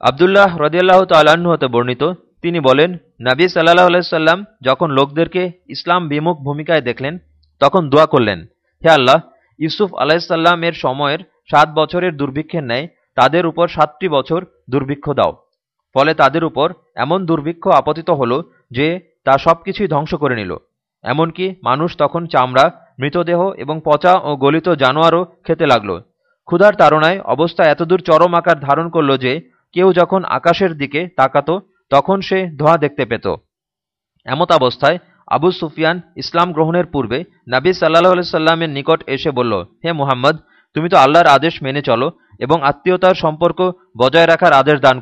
আবদুল্লাহ রদিয়াল্লাহ তাল্লাহ্ন হতে বর্ণিত, তিনি বলেন, নাবী সাল্লাহ আলাইসাল্লাম যখন লোকদেরকে ইসলাম বিমুখ ভূমিকায় দেখলেন, তখন দোয়া করলেন, হে আল্লাহ, ইউসুফ আলাহিসাল্লাম এর সময়ের সাত বছরের দুর্ভিক্ষের ন্যায় তাদের উপর সাতটি বছর দুর্ভিক্ষ দাও। ফলে তাদের উপর এমন দুর্ভিক্ষ আপতিত হল যে তা সবকিছুই ধ্বংস করে নিল। এমনকি মানুষ তখন চামড়া, মৃতদেহ এবং পচা ও গলিত জানোয়ারও খেতে লাগল। ক্ষুধার তাড়নায় অবস্থা এতদূর চরম আকার ধারণ করল যে কেউ যখন আকাশের দিকে তাকাত, তখন সে ধোঁয়া দেখতে পেত। এমত অবস্থায় আবু সুফিয়ান ইসলাম গ্রহণের পূর্বে নাবী সাল্লাহ সাল্লামের নিকট এসে বলল, হে মুহাম্মদ, তুমি তো আল্লাহর আদেশ মেনে চলো এবং আত্মীয়তার সম্পর্ক বজায় রাখার আদেশ দান